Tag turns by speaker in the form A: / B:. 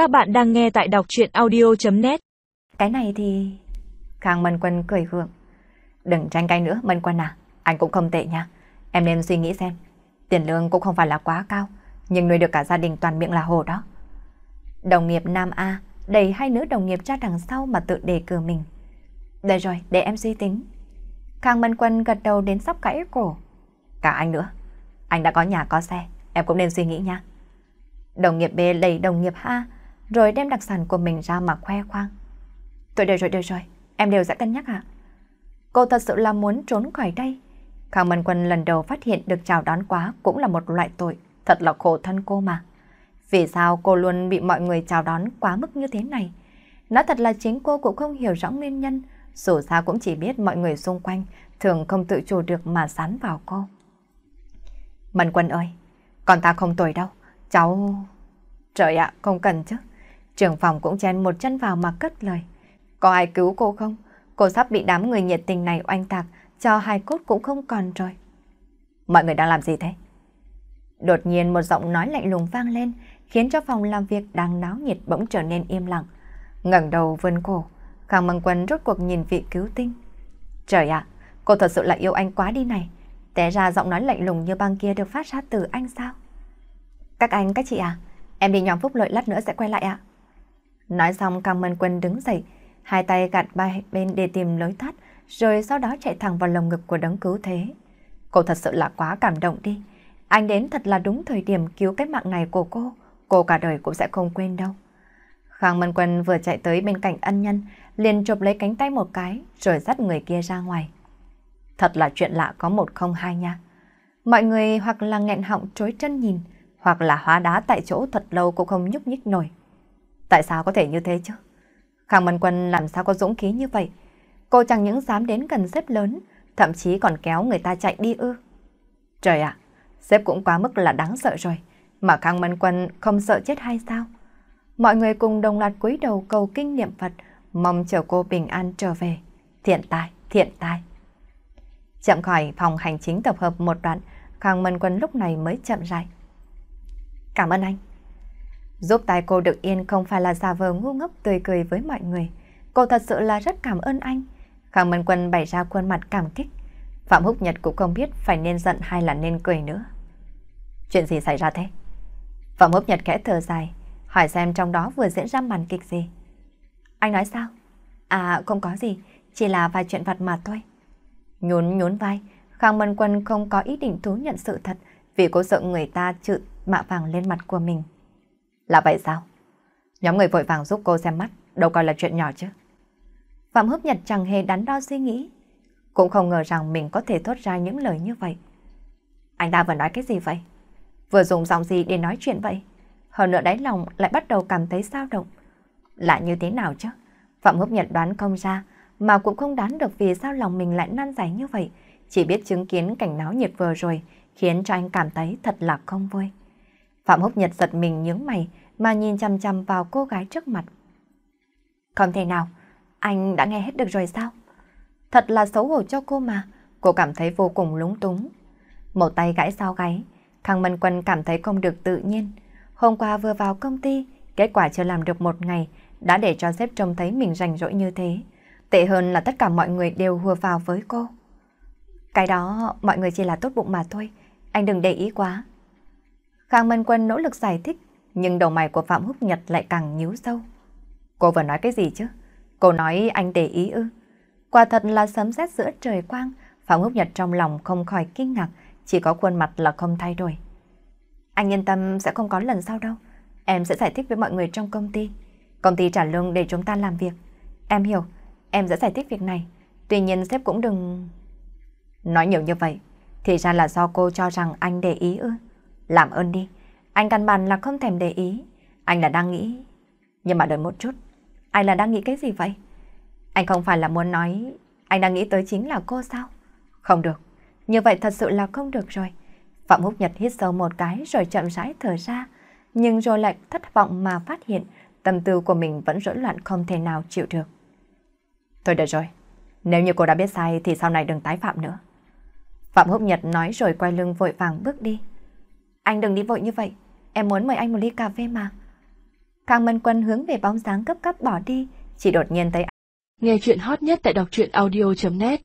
A: Các bạn đang nghe tại đọc chuyện audio.net
B: Cái này thì... Khang Mân Quân cười gượng. Đừng tranh cãi nữa Mân Quân à, anh cũng không tệ nha. Em nên suy nghĩ xem. Tiền lương cũng không phải là quá cao, nhưng nuôi được cả gia đình toàn miệng là hồ đó. Đồng nghiệp Nam A đẩy hai nữ đồng nghiệp ra đằng sau mà tự đề cử mình. Đây rồi, để em suy tính. Khang Mân Quân gật đầu đến sắp cãi cổ. Cả anh nữa. Anh đã có nhà có xe, em cũng nên suy nghĩ nha. Đồng nghiệp B đẩy đồng nghiệp A, rồi đem đặc sản của mình ra mà khoe khoang. Tôi đều rồi, đều rồi, em đều sẽ cân nhắc ạ. Cô thật sự là muốn trốn khỏi đây. Khang Mân Quân lần đầu phát hiện được chào đón quá cũng là một loại tội, thật là khổ thân cô mà. Vì sao cô luôn bị mọi người chào đón quá mức như thế này? Nói thật là chính cô cũng không hiểu rõ nguyên nhân, dù sao cũng chỉ biết mọi người xung quanh thường không tự chủ được mà sán vào cô. Mân Quân ơi, con ta không tồi đâu, cháu... Trời ạ, không cần chứ. Trưởng phòng cũng chen một chân vào mà cất lời. Có ai cứu cô không? Cô sắp bị đám người nhiệt tình này oanh tạc, cho hai cốt cũng không còn rồi. Mọi người đang làm gì thế? Đột nhiên một giọng nói lạnh lùng vang lên, khiến cho phòng làm việc đang náo nhiệt bỗng trở nên im lặng. ngẩng đầu vươn cổ, Khang Măng Quân rốt cuộc nhìn vị cứu tinh. Trời ạ, cô thật sự là yêu anh quá đi này. Té ra giọng nói lạnh lùng như băng kia được phát ra từ anh sao? Các anh, các chị à, em đi nhóm phúc lợi lát nữa sẽ quay lại ạ. Nói xong Cam Mân Quân đứng dậy, hai tay gạt ba bên để tìm lối thoát, rồi sau đó chạy thẳng vào lồng ngực của đấng cứu thế. Cô thật sự là quá cảm động đi. Anh đến thật là đúng thời điểm cứu cái mạng này của cô, cô cả đời cũng sẽ không quên đâu. Khang Mân Quân vừa chạy tới bên cạnh ân nhân, liền chụp lấy cánh tay một cái, rồi dắt người kia ra ngoài. Thật là chuyện lạ có một không hai nha. Mọi người hoặc là nghẹn họng trối chân nhìn, hoặc là hóa đá tại chỗ thật lâu cũng không nhúc nhích nổi. Tại sao có thể như thế chứ? Khang Mân Quân làm sao có dũng khí như vậy? Cô chẳng những dám đến gần xếp lớn, thậm chí còn kéo người ta chạy đi ư. Trời ạ, xếp cũng quá mức là đáng sợ rồi, mà Khang Mân Quân không sợ chết hay sao? Mọi người cùng đồng loạt cúi đầu cầu kinh niệm Phật, mong chờ cô bình an trở về. Thiện tai, thiện tai. Chậm khỏi phòng hành chính tập hợp một đoạn, Khang Mân Quân lúc này mới chậm rãi. Cảm ơn anh. Giúp tay cô được yên không phải là giả vờ ngu ngốc tươi cười với mọi người. Cô thật sự là rất cảm ơn anh. Khang minh Quân bày ra khuôn mặt cảm kích. Phạm Húc Nhật cũng không biết phải nên giận hay là nên cười nữa. Chuyện gì xảy ra thế? Phạm Húc Nhật khẽ thở dài, hỏi xem trong đó vừa diễn ra màn kịch gì. Anh nói sao? À không có gì, chỉ là vài chuyện vặt mà thôi. Nhún nhún vai, Khang minh Quân không có ý định thú nhận sự thật vì cô sợ người ta trự mạ vàng lên mặt của mình. Là vậy sao? Nhóm người vội vàng giúp cô xem mắt, đâu coi là chuyện nhỏ chứ. Phạm Húc Nhật chẳng hề đắn đo suy nghĩ, cũng không ngờ rằng mình có thể thốt ra những lời như vậy. Anh ta vừa nói cái gì vậy? Vừa dùng giọng gì để nói chuyện vậy? Hơn nữa đáy lòng lại bắt đầu cảm thấy sao động. Lạ như thế nào chứ? Phạm Húc Nhật đoán không ra, mà cũng không đoán được vì sao lòng mình lại nan giải như vậy. Chỉ biết chứng kiến cảnh náo nhiệt vừa rồi, khiến cho anh cảm thấy thật là không vui. Phạm Húc Nhật giật mình nhướng mày mà nhìn chăm chăm vào cô gái trước mặt. Không thể nào, anh đã nghe hết được rồi sao? Thật là xấu hổ cho cô mà, cô cảm thấy vô cùng lúng túng. Một tay gãi sau gáy, Khang Mân Quân cảm thấy không được tự nhiên. Hôm qua vừa vào công ty, kết quả chưa làm được một ngày, đã để cho sếp trông thấy mình rảnh rỗi như thế. Tệ hơn là tất cả mọi người đều hùa vào với cô. Cái đó mọi người chỉ là tốt bụng mà thôi, anh đừng để ý quá. Khang Mân Quân nỗ lực giải thích, nhưng đầu mày của Phạm Húc Nhật lại càng nhíu sâu. Cô vừa nói cái gì chứ? Cô nói anh để ý ư? Quả thật là sấm sét giữa trời quang, Phạm Húc Nhật trong lòng không khỏi kinh ngạc, chỉ có khuôn mặt là không thay đổi. Anh yên tâm sẽ không có lần sau đâu. Em sẽ giải thích với mọi người trong công ty. Công ty trả lương để chúng ta làm việc. Em hiểu, em sẽ giải thích việc này. Tuy nhiên sếp cũng đừng... Nói nhiều như vậy, thì ra là do cô cho rằng anh để ý ư. Làm ơn đi, anh căn bản là không thèm để ý. Anh là đang nghĩ... Nhưng mà đợi một chút, anh là đang nghĩ cái gì vậy? Anh không phải là muốn nói anh đang nghĩ tới chính là cô sao? Không được, như vậy thật sự là không được rồi. Phạm Húc Nhật hít sâu một cái rồi chậm rãi thở ra, nhưng rồi lại thất vọng mà phát hiện tâm tư của mình vẫn rỗn loạn không thể nào chịu được. Thôi được rồi, nếu như cô đã biết sai thì sau này đừng tái phạm nữa. Phạm Húc Nhật nói rồi quay lưng vội vàng bước đi. Anh đừng đi vội như vậy, em muốn mời anh một ly cà phê mà. Khang Mân Quân hướng về bóng dáng cấp cấp bỏ đi, chỉ đột nhiên thấy
A: Nghe chuyện hot nhất tại đọc truyện audio.net